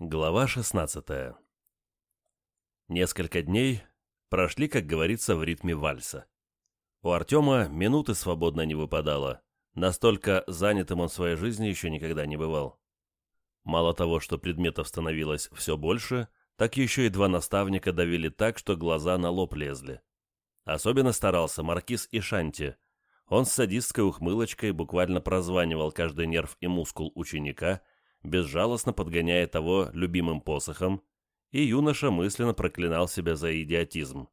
Глава 16 Несколько дней прошли, как говорится, в ритме вальса. У Артема минуты свободно не выпадало, настолько занятым он в своей жизни еще никогда не бывал. Мало того, что предметов становилось все больше, так еще и два наставника давили так, что глаза на лоб лезли. Особенно старался Маркиз и Шанти. Он с садистской ухмылочкой буквально прозванивал каждый нерв и мускул ученика – безжалостно подгоняя того любимым посохом, и юноша мысленно проклинал себя за идиотизм.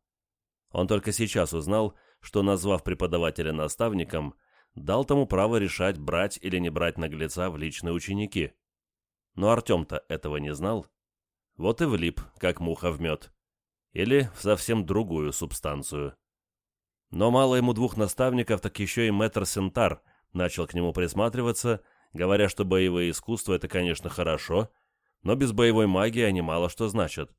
Он только сейчас узнал, что, назвав преподавателя наставником, дал тому право решать, брать или не брать наглеца в личные ученики. Но Артем-то этого не знал. Вот и влип, как муха в мед. Или в совсем другую субстанцию. Но мало ему двух наставников, так еще и мэтр Сентар начал к нему присматриваться – говоря, что боевые искусства — это, конечно, хорошо, но без боевой магии они мало что значат.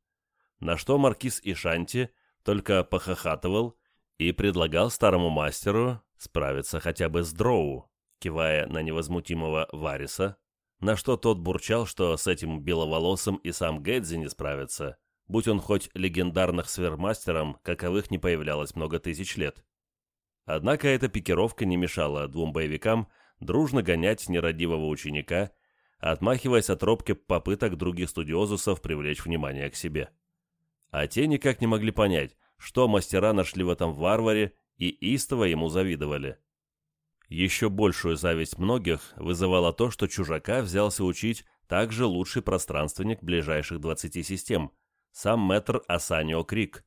На что маркиз Ишанти только похохатывал и предлагал старому мастеру справиться хотя бы с дроу, кивая на невозмутимого Вариса, на что тот бурчал, что с этим беловолосым и сам Гэдзи не справится, будь он хоть легендарных свермастером, каковых не появлялось много тысяч лет. Однако эта пикировка не мешала двум боевикам дружно гонять нерадивого ученика, отмахиваясь от робки попыток других студиозусов привлечь внимание к себе. А те никак не могли понять, что мастера нашли в этом варваре и истово ему завидовали. Еще большую зависть многих вызывало то, что чужака взялся учить также лучший пространственник ближайших 20 систем, сам мэтр Асанио Крик.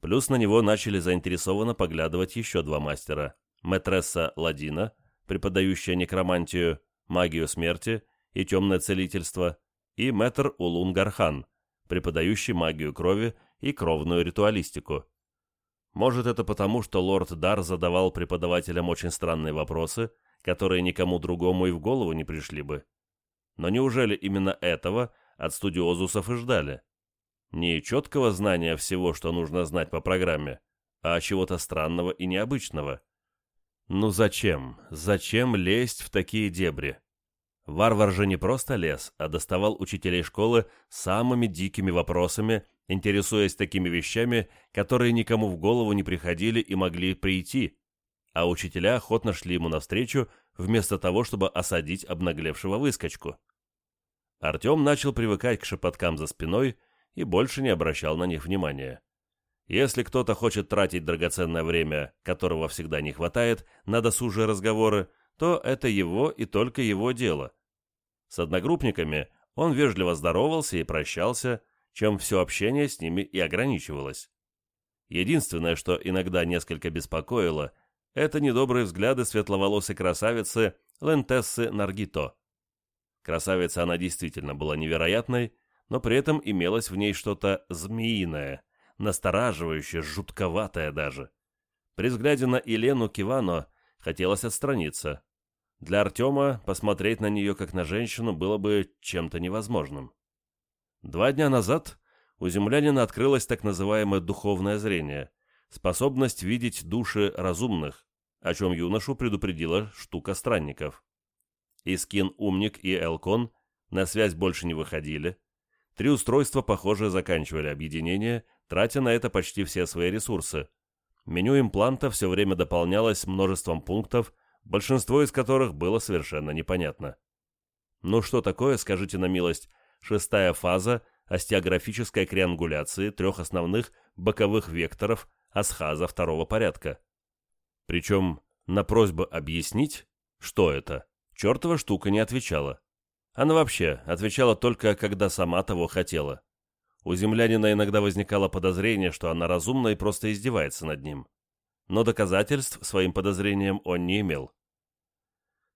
Плюс на него начали заинтересованно поглядывать еще два мастера – мэтресса Ладина преподающая некромантию, магию смерти и темное целительство, и мэтр Улун Гархан, преподающий магию крови и кровную ритуалистику. Может, это потому, что лорд Дар задавал преподавателям очень странные вопросы, которые никому другому и в голову не пришли бы. Но неужели именно этого от студиозусов и ждали? Не четкого знания всего, что нужно знать по программе, а чего-то странного и необычного. Ну зачем? Зачем лезть в такие дебри? Варвар же не просто лез, а доставал учителей школы самыми дикими вопросами, интересуясь такими вещами, которые никому в голову не приходили и могли прийти, а учителя охотно шли ему навстречу, вместо того, чтобы осадить обнаглевшего выскочку. Артем начал привыкать к шепоткам за спиной и больше не обращал на них внимания. Если кто-то хочет тратить драгоценное время, которого всегда не хватает, на досужие разговоры, то это его и только его дело. С одногруппниками он вежливо здоровался и прощался, чем все общение с ними и ограничивалось. Единственное, что иногда несколько беспокоило, это недобрые взгляды светловолосой красавицы Лентессы Наргито. Красавица она действительно была невероятной, но при этом имелось в ней что-то змеиное – настораживающее, жутковатое даже. При взгляде на Елену Кивано хотелось отстраниться. Для Артема посмотреть на нее как на женщину было бы чем-то невозможным. Два дня назад у землянина открылось так называемое духовное зрение, способность видеть души разумных, о чем юношу предупредила штука странников. Искин, Умник и Элкон на связь больше не выходили. Три устройства, похоже, заканчивали объединение тратя на это почти все свои ресурсы. Меню импланта все время дополнялось множеством пунктов, большинство из которых было совершенно непонятно. Ну что такое, скажите на милость, шестая фаза остеографической криангуляции трех основных боковых векторов асхаза второго порядка? Причем на просьбу объяснить, что это, чертова штука не отвечала. Она вообще отвечала только, когда сама того хотела. У землянина иногда возникало подозрение, что она разумна и просто издевается над ним. Но доказательств своим подозрениям он не имел.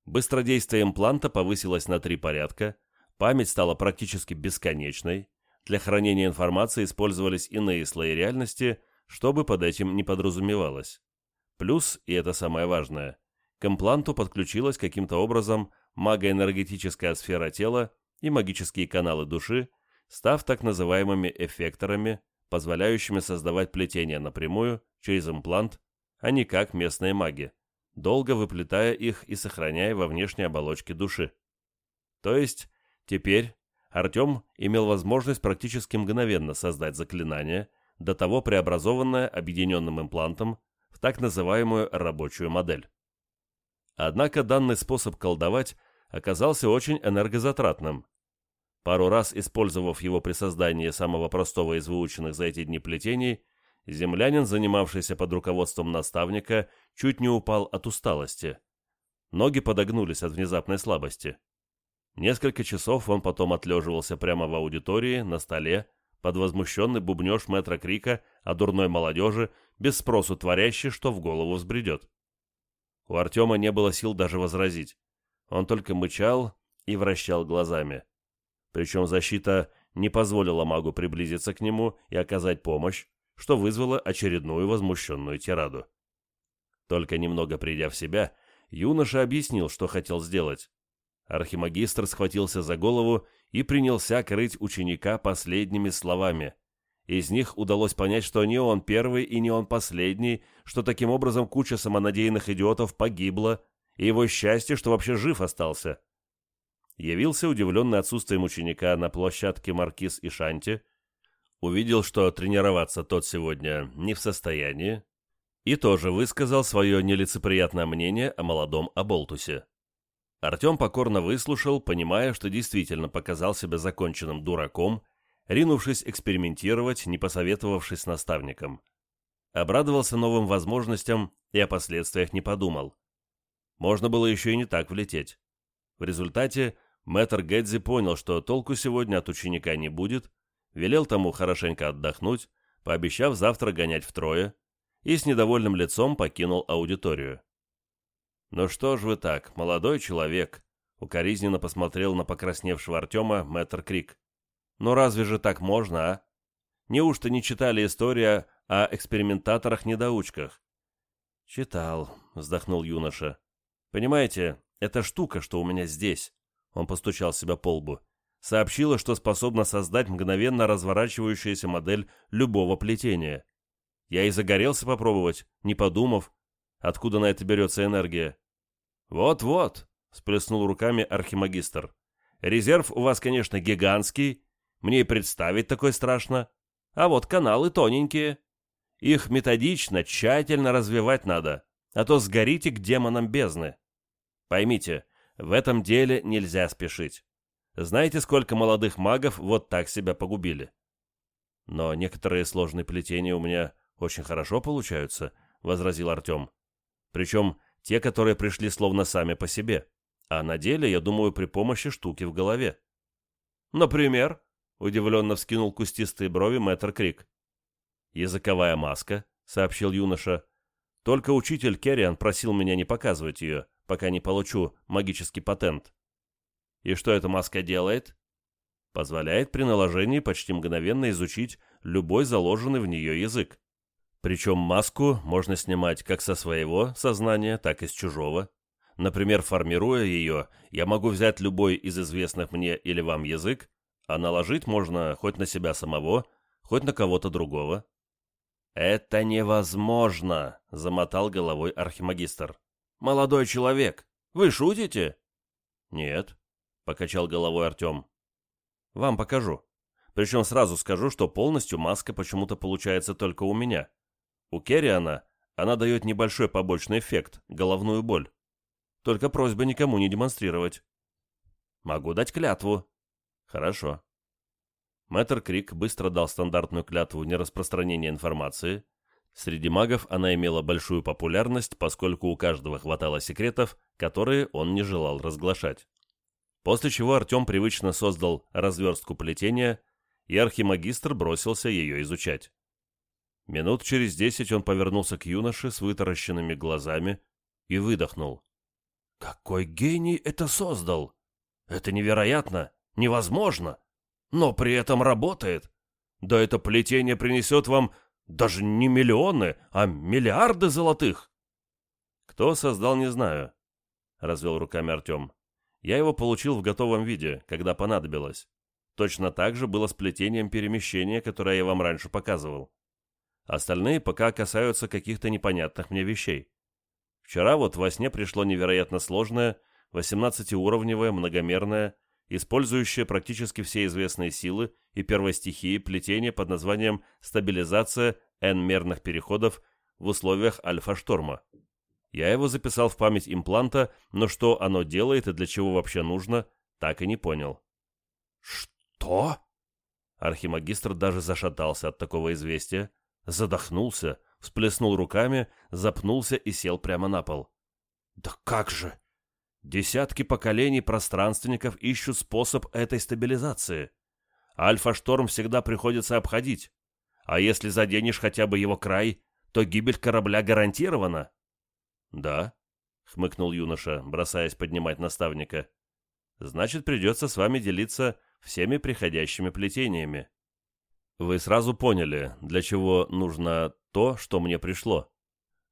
Быстродействие импланта повысилось на три порядка, память стала практически бесконечной, для хранения информации использовались иные слои реальности, что бы под этим не подразумевалось. Плюс, и это самое важное, к импланту подключилась каким-то образом магоэнергетическая сфера тела и магические каналы души, став так называемыми эффекторами, позволяющими создавать плетения напрямую, через имплант, а не как местные маги, долго выплетая их и сохраняя во внешней оболочке души. То есть, теперь Артем имел возможность практически мгновенно создать заклинание, до того преобразованное объединенным имплантом в так называемую рабочую модель. Однако данный способ колдовать оказался очень энергозатратным. Пару раз использовав его при создании самого простого из выученных за эти дни плетений, землянин, занимавшийся под руководством наставника, чуть не упал от усталости. Ноги подогнулись от внезапной слабости. Несколько часов он потом отлеживался прямо в аудитории, на столе, под возмущенный бубнеж мэтра Крика о дурной молодежи, без спросу творящей, что в голову взбредет. У Артема не было сил даже возразить. Он только мычал и вращал глазами. Причем защита не позволила магу приблизиться к нему и оказать помощь, что вызвало очередную возмущенную тираду. Только немного придя в себя, юноша объяснил, что хотел сделать. Архимагистр схватился за голову и принялся крыть ученика последними словами. Из них удалось понять, что не он первый и не он последний, что таким образом куча самонадеянных идиотов погибла, и его счастье, что вообще жив остался. Явился удивленный отсутствием ученика на площадке Маркиз и Шанти, увидел, что тренироваться тот сегодня не в состоянии, и тоже высказал свое нелицеприятное мнение о молодом Аболтусе. Артем покорно выслушал, понимая, что действительно показал себя законченным дураком, ринувшись экспериментировать, не посоветовавшись с наставником. Обрадовался новым возможностям и о последствиях не подумал. Можно было еще и не так влететь. В результате мэтр Гэдзи понял, что толку сегодня от ученика не будет, велел тому хорошенько отдохнуть, пообещав завтра гонять втрое, и с недовольным лицом покинул аудиторию. «Ну что ж вы так, молодой человек?» — укоризненно посмотрел на покрасневшего Артема мэтр Крик. «Ну разве же так можно, а? Неужто не читали история о экспериментаторах-недоучках?» «Читал», — вздохнул юноша. «Понимаете, эта штука, что у меня здесь», — он постучал себя по лбу, сообщила, что способна создать мгновенно разворачивающуюся модель любого плетения. Я и загорелся попробовать, не подумав, Откуда на это берется энергия? Вот-вот, сплеснул руками архимагистр. Резерв у вас, конечно, гигантский. Мне и представить такое страшно. А вот каналы тоненькие. Их методично, тщательно развивать надо, а то сгорите к демонам бездны. Поймите, в этом деле нельзя спешить. Знаете, сколько молодых магов вот так себя погубили? Но некоторые сложные плетения у меня очень хорошо получаются, — возразил Артем. Причем те, которые пришли словно сами по себе. А на деле, я думаю, при помощи штуки в голове. «Например?» — удивленно вскинул кустистые брови мэтр Крик. «Языковая маска», — сообщил юноша. «Только учитель Керриан просил меня не показывать ее, пока не получу магический патент». «И что эта маска делает?» «Позволяет при наложении почти мгновенно изучить любой заложенный в нее язык. Причем маску можно снимать как со своего сознания, так и с чужого. Например, формируя ее, я могу взять любой из известных мне или вам язык, а наложить можно хоть на себя самого, хоть на кого-то другого. «Это невозможно!» — замотал головой архимагистр. «Молодой человек, вы шутите?» «Нет», — покачал головой Артем. «Вам покажу. Причем сразу скажу, что полностью маска почему-то получается только у меня. У Керриана она дает небольшой побочный эффект – головную боль. Только просьба никому не демонстрировать. Могу дать клятву. Хорошо. Мэтр Крик быстро дал стандартную клятву нераспространения информации. Среди магов она имела большую популярность, поскольку у каждого хватало секретов, которые он не желал разглашать. После чего Артем привычно создал разверстку плетения, и архимагистр бросился ее изучать. Минут через десять он повернулся к юноше с вытаращенными глазами и выдохнул. «Какой гений это создал! Это невероятно! Невозможно! Но при этом работает! Да это плетение принесет вам даже не миллионы, а миллиарды золотых!» «Кто создал, не знаю», — развел руками Артем. «Я его получил в готовом виде, когда понадобилось. Точно так же было с плетением перемещения, которое я вам раньше показывал. Остальные пока касаются каких-то непонятных мне вещей. Вчера вот во сне пришло невероятно сложное, 18-уровневое, многомерное, использующее практически все известные силы и первостихии плетения под названием «стабилизация N-мерных переходов в условиях альфа-шторма». Я его записал в память импланта, но что оно делает и для чего вообще нужно, так и не понял. «Что?» Архимагистр даже зашатался от такого известия, задохнулся, всплеснул руками, запнулся и сел прямо на пол. «Да как же!» Десятки поколений пространственников ищут способ этой стабилизации. Альфа-шторм всегда приходится обходить. А если заденешь хотя бы его край, то гибель корабля гарантирована. Да, хмыкнул юноша, бросаясь поднимать наставника. Значит, придется с вами делиться всеми приходящими плетениями. Вы сразу поняли, для чего нужно то, что мне пришло.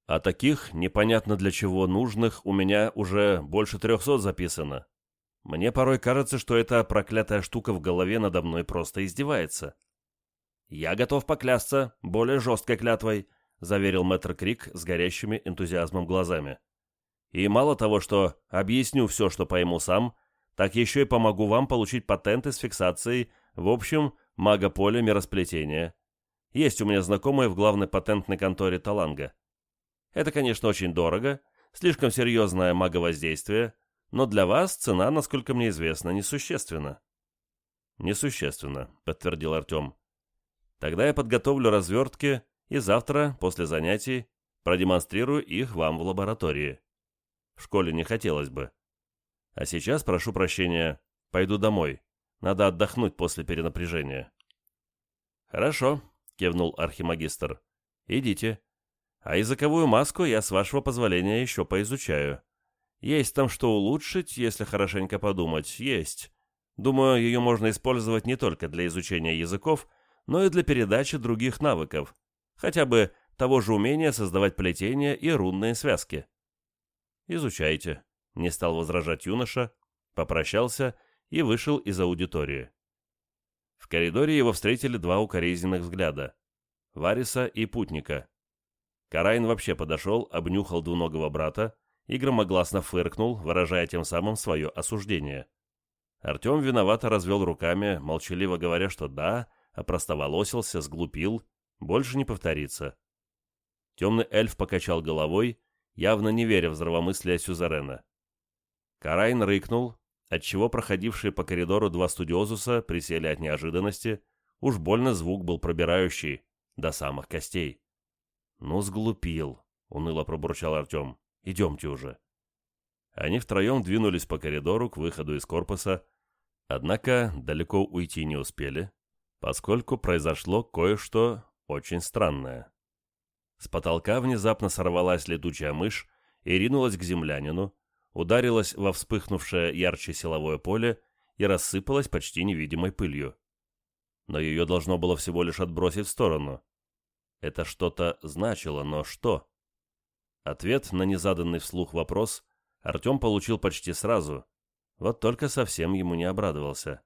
А таких, непонятно для чего нужных, у меня уже больше трехсот записано. Мне порой кажется, что эта проклятая штука в голове надо мной просто издевается. «Я готов поклясться более жесткой клятвой», — заверил мэтр Крик с горящими энтузиазмом глазами. «И мало того, что объясню все, что пойму сам, так еще и помогу вам получить патенты с фиксацией, в общем, мага-поля миросплетения. Есть у меня знакомые в главной патентной конторе Таланга. Это, конечно, очень дорого, слишком серьезное маговоздействие, но для вас цена, насколько мне известно, несущественна». «Несущественно», — подтвердил Артем. «Тогда я подготовлю развертки и завтра, после занятий, продемонстрирую их вам в лаборатории. В школе не хотелось бы. А сейчас, прошу прощения, пойду домой. Надо отдохнуть после перенапряжения». «Хорошо», — кивнул архимагистр. «Идите. А языковую маску я, с вашего позволения, еще поизучаю. Есть там что улучшить, если хорошенько подумать, есть. Думаю, ее можно использовать не только для изучения языков, но и для передачи других навыков, хотя бы того же умения создавать плетения и рунные связки. «Изучайте», — не стал возражать юноша, попрощался и вышел из аудитории. В коридоре его встретили два укоризненных взгляда — Вариса и Путника. Карайн вообще подошел, обнюхал двуногого брата и громогласно фыркнул, выражая тем самым свое осуждение. Артем виновато развел руками, молчаливо говоря, что да, опростоволосился, сглупил, больше не повторится. Темный эльф покачал головой, явно не веря в здравомыслие Сюзерена. Карайн рыкнул, отчего проходившие по коридору два студиозуса присели от неожиданности, уж больно звук был пробирающий, до самых костей. «Ну, сглупил», — уныло пробурчал Артем. «Идемте уже». Они втроем двинулись по коридору к выходу из корпуса, однако далеко уйти не успели, поскольку произошло кое-что очень странное. С потолка внезапно сорвалась летучая мышь и ринулась к землянину, ударилась во вспыхнувшее ярче силовое поле и рассыпалась почти невидимой пылью. Но ее должно было всего лишь отбросить в сторону. Это что-то значило, но что? Ответ на незаданный вслух вопрос Артем получил почти сразу, вот только совсем ему не обрадовался.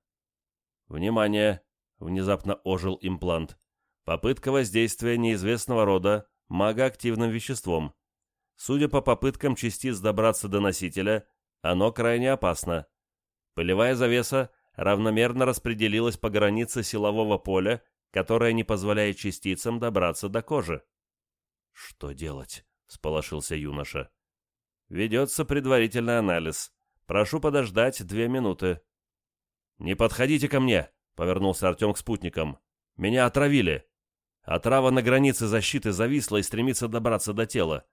«Внимание!» Внезапно ожил имплант. Попытка воздействия неизвестного рода магоактивным веществом. Судя по попыткам частиц добраться до носителя, оно крайне опасно. Пылевая завеса равномерно распределилась по границе силового поля, которое не позволяет частицам добраться до кожи. «Что делать?» — сполошился юноша. «Ведется предварительный анализ. Прошу подождать две минуты». «Не подходите ко мне!» Повернулся Артем к спутникам. «Меня отравили. Отрава на границе защиты зависла и стремится добраться до тела.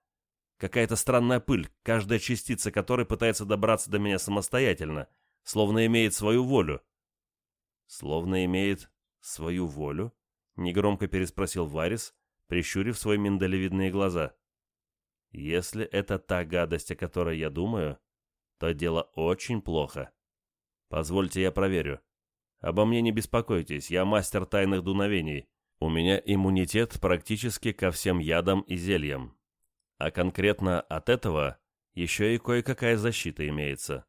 Какая-то странная пыль, каждая частица которой пытается добраться до меня самостоятельно, словно имеет свою волю». «Словно имеет свою волю?» — негромко переспросил Варис, прищурив свои миндалевидные глаза. «Если это та гадость, о которой я думаю, то дело очень плохо. Позвольте я проверю. Обо мне не беспокойтесь, я мастер тайных дуновений. У меня иммунитет практически ко всем ядам и зельям. А конкретно от этого еще и кое-какая защита имеется.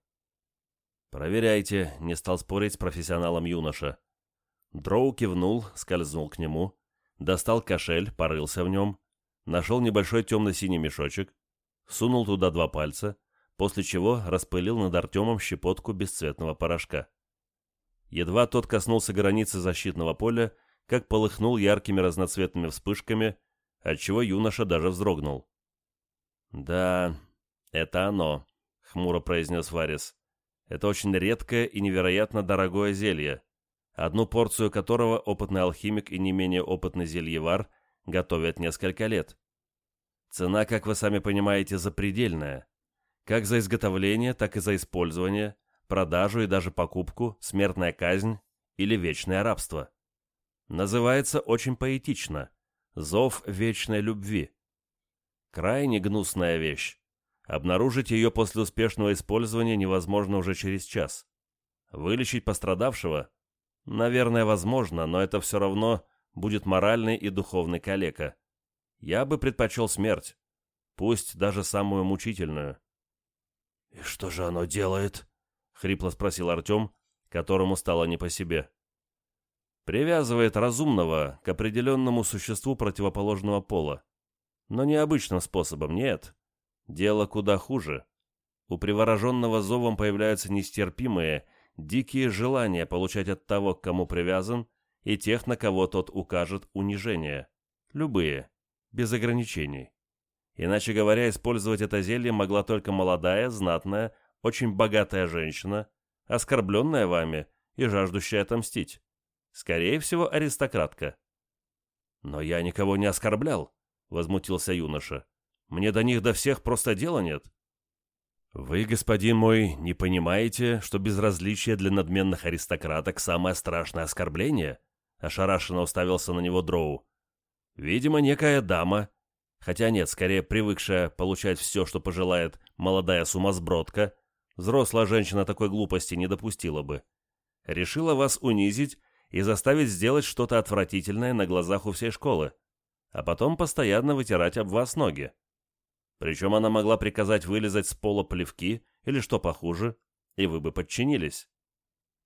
«Проверяйте», — не стал спорить с профессионалом юноша. Дроу кивнул, скользнул к нему, достал кошель, порылся в нем, нашел небольшой темно-синий мешочек, сунул туда два пальца, после чего распылил над Артемом щепотку бесцветного порошка. Едва тот коснулся границы защитного поля, как полыхнул яркими разноцветными вспышками, отчего юноша даже вздрогнул. «Да, это оно», — хмуро произнес Варис. «Это очень редкое и невероятно дорогое зелье, одну порцию которого опытный алхимик и не менее опытный зельевар готовят несколько лет. Цена, как вы сами понимаете, запредельная. Как за изготовление, так и за использование, продажу и даже покупку, смертная казнь или вечное рабство. Называется очень поэтично «Зов вечной любви». Крайне гнусная вещь. Обнаружить ее после успешного использования невозможно уже через час. Вылечить пострадавшего? Наверное, возможно, но это все равно будет моральный и духовный калека. Я бы предпочел смерть, пусть даже самую мучительную. «И что же оно делает?» — хрипло спросил Артем, которому стало не по себе. «Привязывает разумного к определенному существу противоположного пола. Но не обычным способом, нет. Дело куда хуже. У привороженного зовом появляются нестерпимые, дикие желания получать от того, к кому привязан, и тех, на кого тот укажет унижение. Любые, без ограничений. Иначе говоря, использовать это зелье могла только молодая, знатная, очень богатая женщина, оскорбленная вами и жаждущая отомстить. Скорее всего, аристократка. «Но я никого не оскорблял», — возмутился юноша. «Мне до них до всех просто дела нет». «Вы, господин мой, не понимаете, что безразличие для надменных аристократок — самое страшное оскорбление?» — ошарашенно уставился на него Дроу. «Видимо, некая дама, хотя нет, скорее привыкшая получать все, что пожелает молодая сумасбродка, взрослая женщина такой глупости не допустила бы, решила вас унизить и заставить сделать что-то отвратительное на глазах у всей школы а потом постоянно вытирать об вас ноги. Причем она могла приказать вылезать с пола плевки или что похуже, и вы бы подчинились.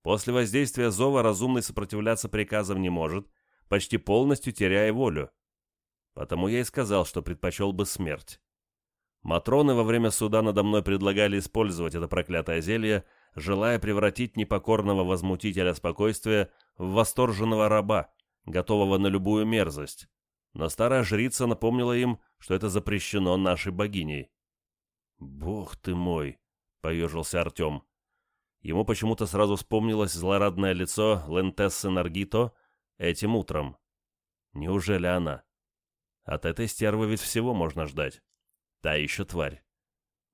После воздействия зова разумный сопротивляться приказам не может, почти полностью теряя волю. Потому я и сказал, что предпочел бы смерть. Матроны во время суда надо мной предлагали использовать это проклятое зелье, желая превратить непокорного возмутителя спокойствия в восторженного раба, готового на любую мерзость но старая жрица напомнила им, что это запрещено нашей богиней. «Бог ты мой!» — поежился Артем. Ему почему-то сразу вспомнилось злорадное лицо Лентессы Наргито этим утром. Неужели она? От этой стервы ведь всего можно ждать. Та еще тварь.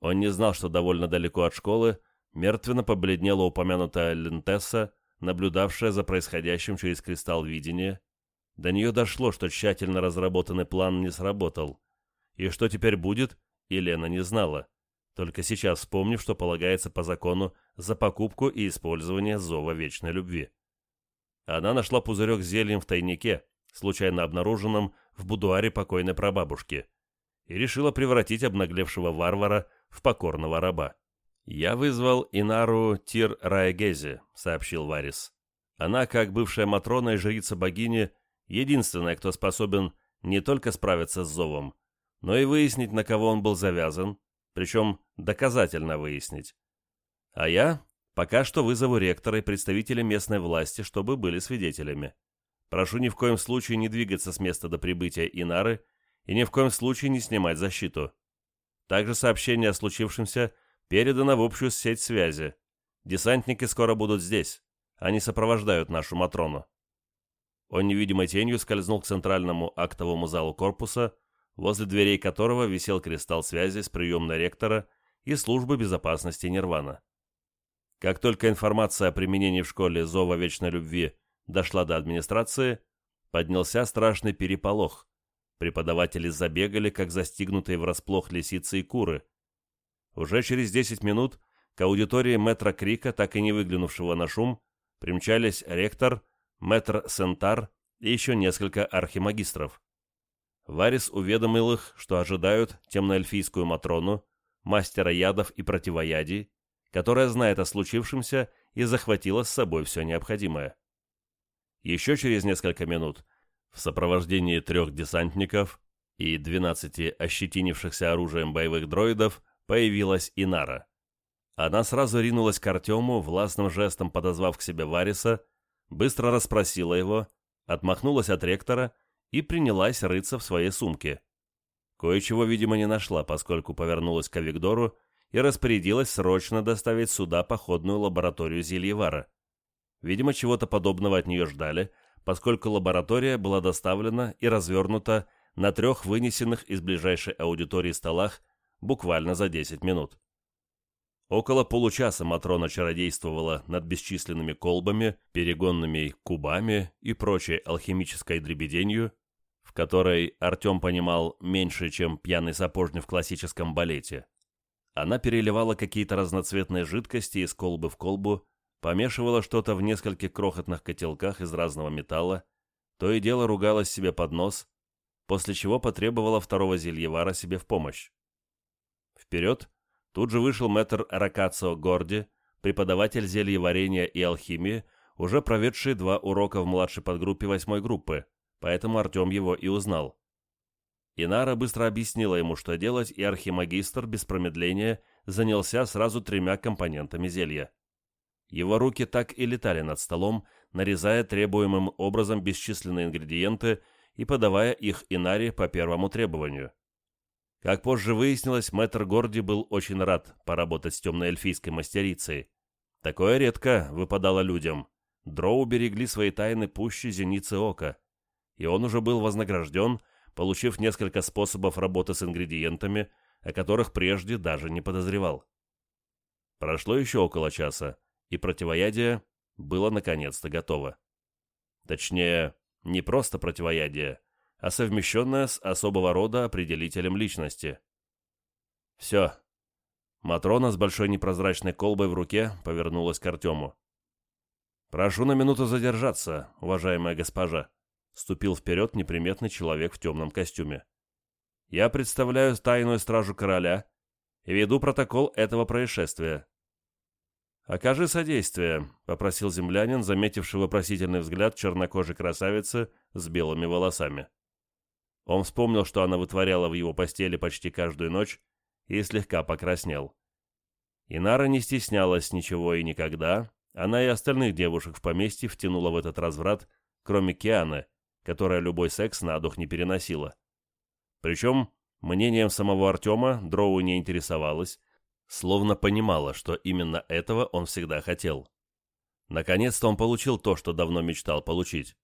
Он не знал, что довольно далеко от школы мертвенно побледнела упомянутая Лентесса, наблюдавшая за происходящим через кристалл видения, до нее дошло, что тщательно разработанный план не сработал. И что теперь будет, Елена не знала, только сейчас вспомнив, что полагается по закону за покупку и использование зова вечной любви. Она нашла пузырек с зельем в тайнике, случайно обнаруженном в будуаре покойной прабабушки, и решила превратить обнаглевшего варвара в покорного раба. «Я вызвал Инару Тир Раегези», — сообщил Варис. Она, как бывшая Матрона и жрица богини, единственная, кто способен не только справиться с зовом, но и выяснить, на кого он был завязан, причем доказательно выяснить. А я пока что вызову ректора и представителей местной власти, чтобы были свидетелями. Прошу ни в коем случае не двигаться с места до прибытия Инары и ни в коем случае не снимать защиту. Также сообщение о случившемся передано в общую сеть связи. Десантники скоро будут здесь. Они сопровождают нашу Матрону. Он невидимой тенью скользнул к центральному актовому залу корпуса, возле дверей которого висел кристалл связи с приемной ректора и службы безопасности Нирвана. Как только информация о применении в школе зова вечной любви дошла до администрации, поднялся страшный переполох. Преподаватели забегали, как застигнутые врасплох лисицы и куры. Уже через 10 минут к аудитории метра Крика, так и не выглянувшего на шум, примчались ректор, мэтр Сентар и еще несколько архимагистров. Варис уведомил их, что ожидают темноэльфийскую Матрону, мастера ядов и противоядий, которая знает о случившемся и захватила с собой все необходимое. Еще через несколько минут в сопровождении трех десантников и 12 ощетинившихся оружием боевых дроидов появилась Инара. Она сразу ринулась к Артему, властным жестом подозвав к себе Вариса, быстро расспросила его, отмахнулась от ректора и принялась рыться в своей сумке. Кое-чего, видимо, не нашла, поскольку повернулась к Авигдору и распорядилась срочно доставить сюда походную лабораторию Зельевара. Видимо, чего-то подобного от нее ждали, поскольку лаборатория была доставлена и развернута на трех вынесенных из ближайшей аудитории столах буквально за 10 минут. Около получаса Матрона чародействовала над бесчисленными колбами, перегонными кубами и прочей алхимической дребеденью, в которой Артем понимал меньше, чем пьяный сапожник в классическом балете. Она переливала какие-то разноцветные жидкости из колбы в колбу, помешивала что-то в нескольких крохотных котелках из разного металла, то и дело ругалась себе под нос, после чего потребовала второго зельевара себе в помощь. Вперед тут же вышел мэтр Ракацио Горди, преподаватель зельеварения и алхимии, уже проведший два урока в младшей подгруппе восьмой группы, поэтому Артем его и узнал. Инара быстро объяснила ему, что делать, и архимагистр без промедления занялся сразу тремя компонентами зелья. Его руки так и летали над столом, нарезая требуемым образом бесчисленные ингредиенты и подавая их Инаре по первому требованию. Как позже выяснилось, мэтр Горди был очень рад поработать с темной эльфийской мастерицей. Такое редко выпадало людям. Дроу берегли свои тайны пуще зеницы ока и он уже был вознагражден, получив несколько способов работы с ингредиентами, о которых прежде даже не подозревал. Прошло еще около часа, и противоядие было наконец-то готово. Точнее, не просто противоядие, а совмещенное с особого рода определителем личности. Все. Матрона с большой непрозрачной колбой в руке повернулась к Артему. «Прошу на минуту задержаться, уважаемая госпожа», ступил вперед неприметный человек в темном костюме. «Я представляю тайную стражу короля и веду протокол этого происшествия». «Окажи содействие», — попросил землянин, заметивший вопросительный взгляд чернокожей красавицы с белыми волосами. Он вспомнил, что она вытворяла в его постели почти каждую ночь, и слегка покраснел. Инара не стеснялась ничего и никогда, она и остальных девушек в поместье втянула в этот разврат, кроме Кианы, которая любой секс на дух не переносила. Причем мнением самого Артема Дроу не интересовалась, словно понимала, что именно этого он всегда хотел. Наконец-то он получил то, что давно мечтал получить.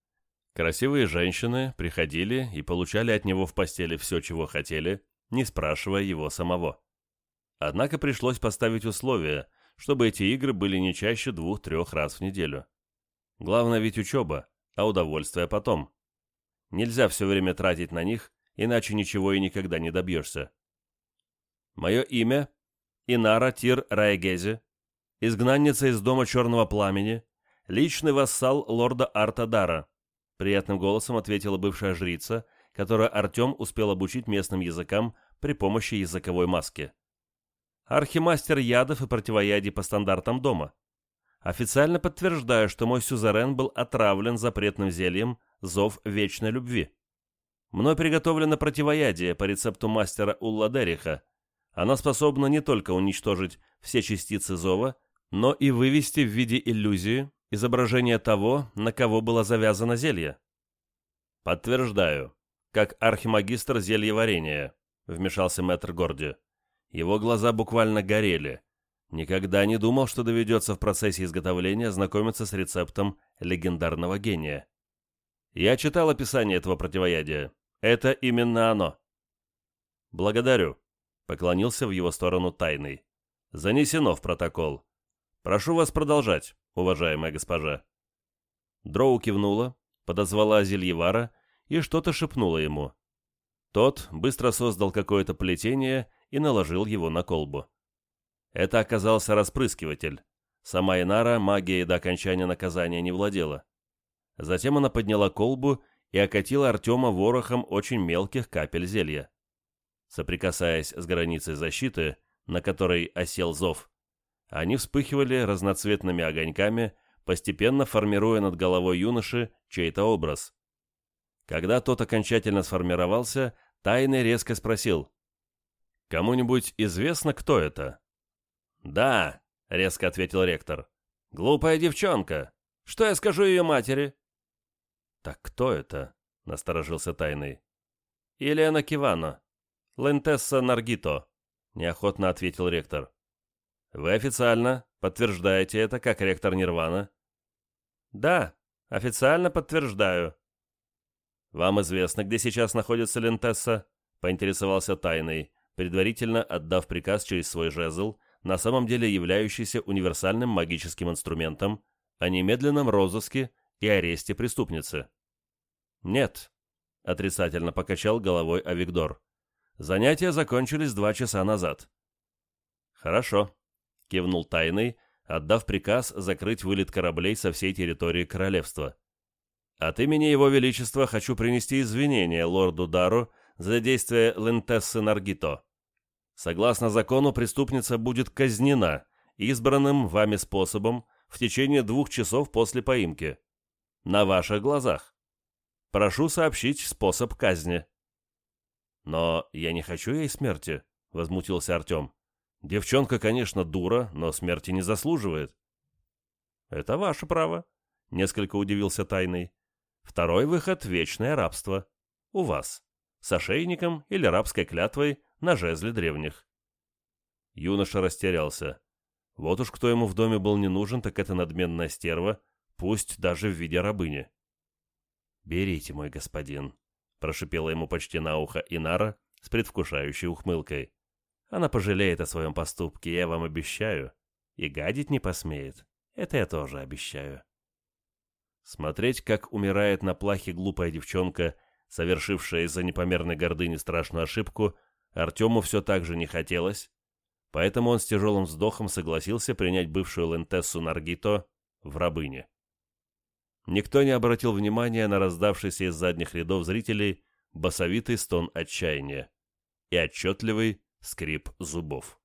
Красивые женщины приходили и получали от него в постели все, чего хотели, не спрашивая его самого. Однако пришлось поставить условие, чтобы эти игры были не чаще двух-трех раз в неделю. Главное ведь учеба, а удовольствие потом. Нельзя все время тратить на них, иначе ничего и никогда не добьешься. Мое имя – Инара Тир Раегези, изгнанница из Дома Черного Пламени, личный вассал лорда Арта Дара, приятным голосом ответила бывшая жрица, которую Артем успел обучить местным языкам при помощи языковой маски. Архимастер ядов и противоядий по стандартам дома. Официально подтверждаю, что мой сюзерен был отравлен запретным зельем «Зов вечной любви». Мной приготовлено противоядие по рецепту мастера Улла Дериха. Оно способно не только уничтожить все частицы зова, но и вывести в виде иллюзии изображение того, на кого было завязано зелье. «Подтверждаю, как архимагистр зельеварения», — вмешался мэтр Горди. Его глаза буквально горели. Никогда не думал, что доведется в процессе изготовления знакомиться с рецептом легендарного гения. Я читал описание этого противоядия. Это именно оно. Благодарю. Поклонился в его сторону тайный. Занесено в протокол. Прошу вас продолжать, уважаемая госпожа. Дроу кивнула, подозвала Зельевара и что-то шепнула ему. Тот быстро создал какое-то плетение и наложил его на колбу. Это оказался распрыскиватель. Сама Инара магией до окончания наказания не владела. Затем она подняла колбу и окатила Артема ворохом очень мелких капель зелья. Соприкасаясь с границей защиты, на которой осел зов, они вспыхивали разноцветными огоньками, постепенно формируя над головой юноши чей-то образ. Когда тот окончательно сформировался, Тайный резко спросил. «Кому-нибудь известно, кто это?» «Да, — резко ответил ректор. «Глупая девчонка! Что я скажу ее матери?» «Так кто это?» — насторожился тайный. «Елена Кивано. Лентесса Наргито», — неохотно ответил ректор. «Вы официально подтверждаете это как ректор Нирвана?» «Да, официально подтверждаю». «Вам известно, где сейчас находится Лентесса?» — поинтересовался тайный, предварительно отдав приказ через свой жезл, на самом деле являющийся универсальным магическим инструментом, о немедленном розыске и аресте преступницы. «Нет», — отрицательно покачал головой Авигдор. «Занятия закончились два часа назад». «Хорошо», — кивнул Тайный, отдав приказ закрыть вылет кораблей со всей территории королевства. «От имени Его Величества хочу принести извинения лорду Дару за действия Лентессы Наргито. Согласно закону, преступница будет казнена избранным вами способом в течение двух часов после поимки. На ваших глазах. Прошу сообщить способ казни». «Но я не хочу ей смерти», — возмутился Артем. «Девчонка, конечно, дура, но смерти не заслуживает». «Это ваше право», — несколько удивился Тайный. «Второй выход — вечное рабство. У вас. С ошейником или рабской клятвой на жезле древних». Юноша растерялся. Вот уж кто ему в доме был не нужен, так это надменная стерва, пусть даже в виде рабыни. «Берите, мой господин», — прошипела ему почти на ухо Инара с предвкушающей ухмылкой. «Она пожалеет о своем поступке, я вам обещаю. И гадить не посмеет. Это я тоже обещаю». Смотреть, как умирает на плахе глупая девчонка, совершившая из-за непомерной гордыни страшную ошибку, Артему все так же не хотелось, поэтому он с тяжелым вздохом согласился принять бывшую Лентессу Наргито в рабыне. Никто не обратил внимания на раздавшийся из задних рядов зрителей басовитый стон отчаяния и отчетливый скрип зубов.